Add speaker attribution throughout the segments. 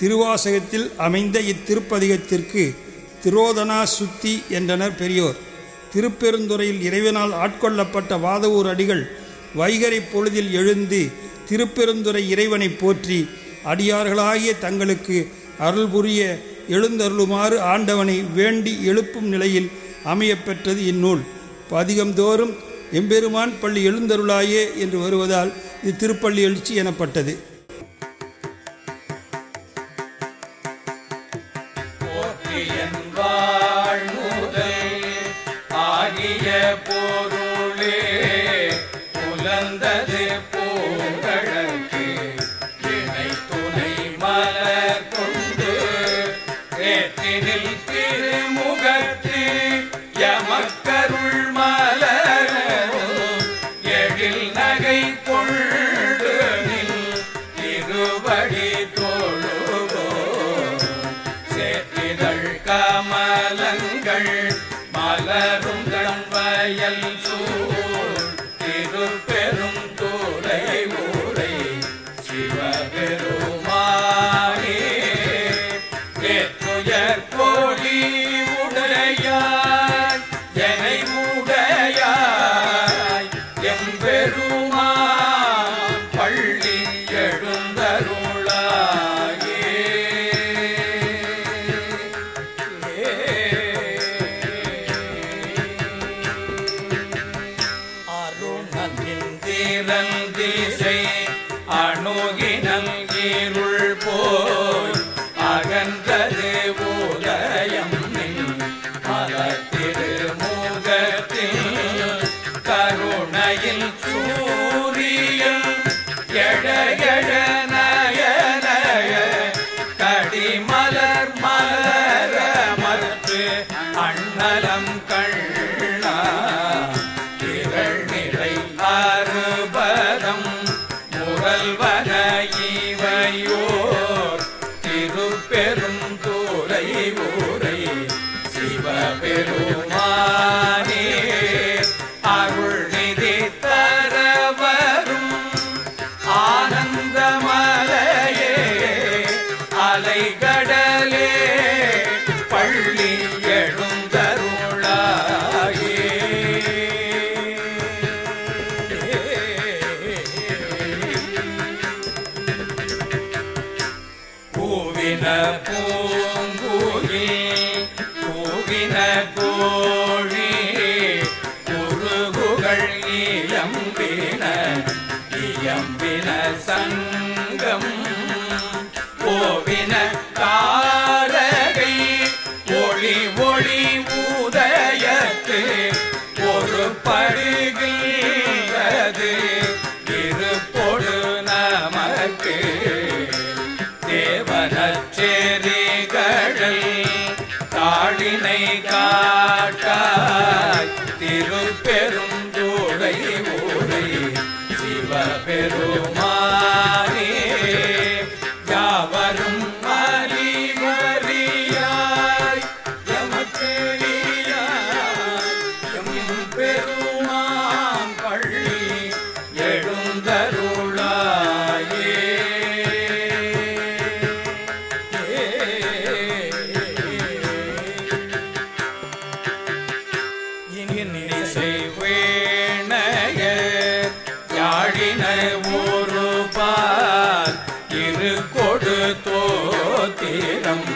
Speaker 1: திருவாசகத்தில் அமைந்த இத்திருப்பதிகத்திற்கு திரோதனா சுத்தி என்றனர் பெரியோர். திருப்பெருந்துறையில் இறைவனால் ஆட்கொள்ளப்பட்ட வாதவூர் அடிகள் வைகரை பொழுதில் எழுந்து திருப்பெருந்துறை இறைவனை போற்றி அடியார்களாகிய தங்களுக்கு அருள் புரிய எழுந்தருளுமாறு ஆண்டவனை வேண்டி எழுப்பும் நிலையில் அமையப்பெற்றது இந்நூல். பதிகம்தோறும் எம்பெருமான் பள்ளி எழுந்தருளாயே என்று வருவதால் இது திருப்பள்ளி எழுச்சி எனப்பட்டது.
Speaker 2: மலரும் வயல் சூழ். திருப்ப இயம்பின இயம்பின சங்கம். பெருமான் பள்ளி எழுந்தருளாயே. இனிசை வேணைய யாழின ஒரு பார் இரு கொடு தோத்திரம்.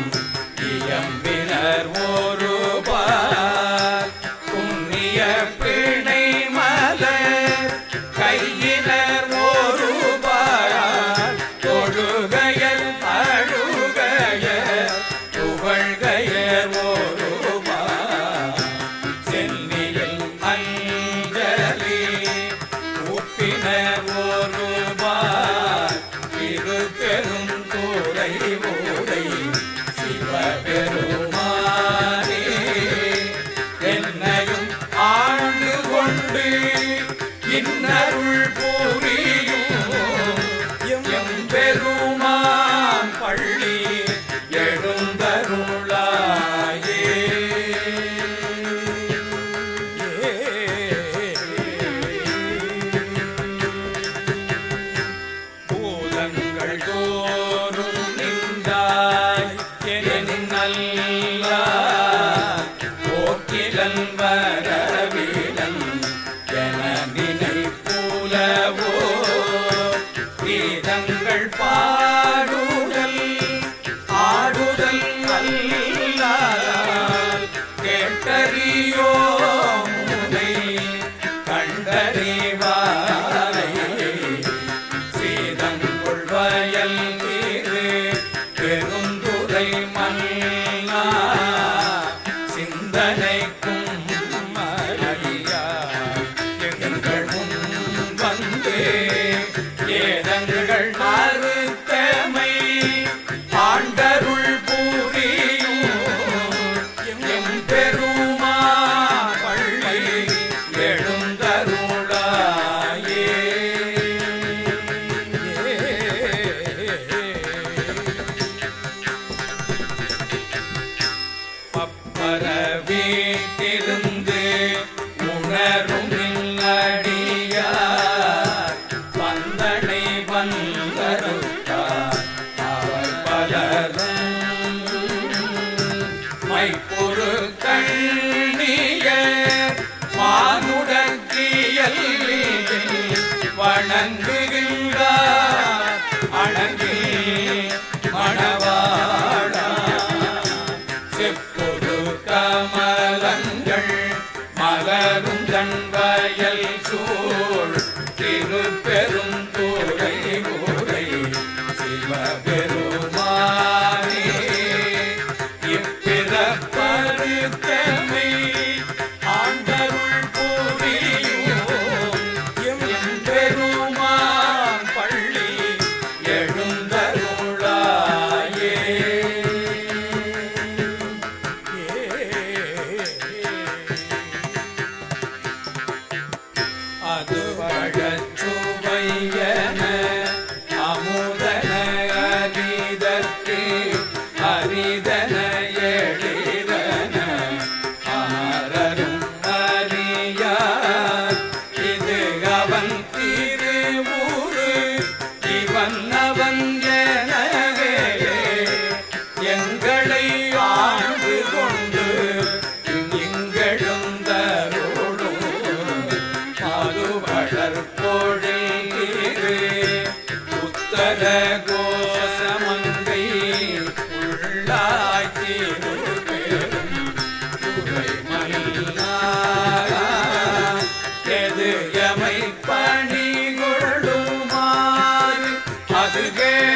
Speaker 2: Yeah.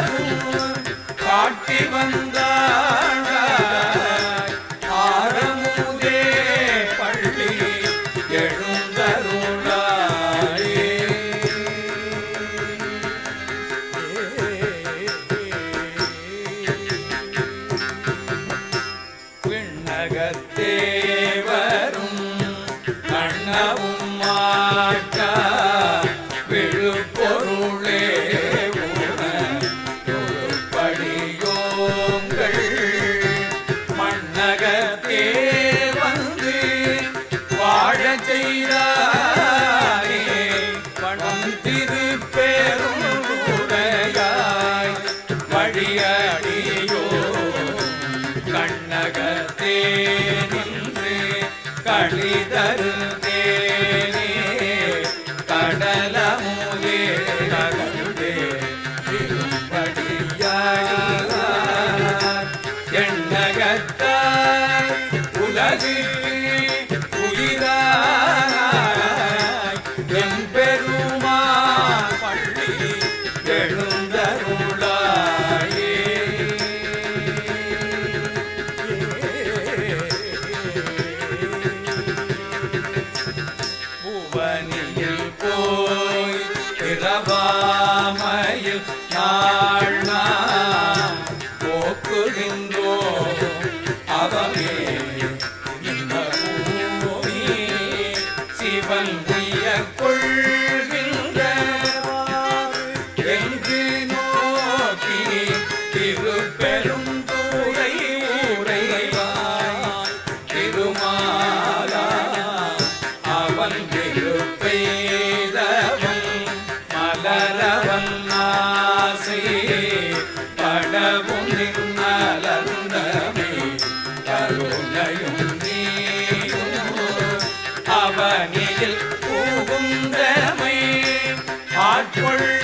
Speaker 2: Yeah. அடியடியோ. கண்ணகத்தே நின்று களிதருதேனே கடலமுதே கலந்தே திரும்படியார் எண்ணகத்தார் உலகில் Давай. 春 儿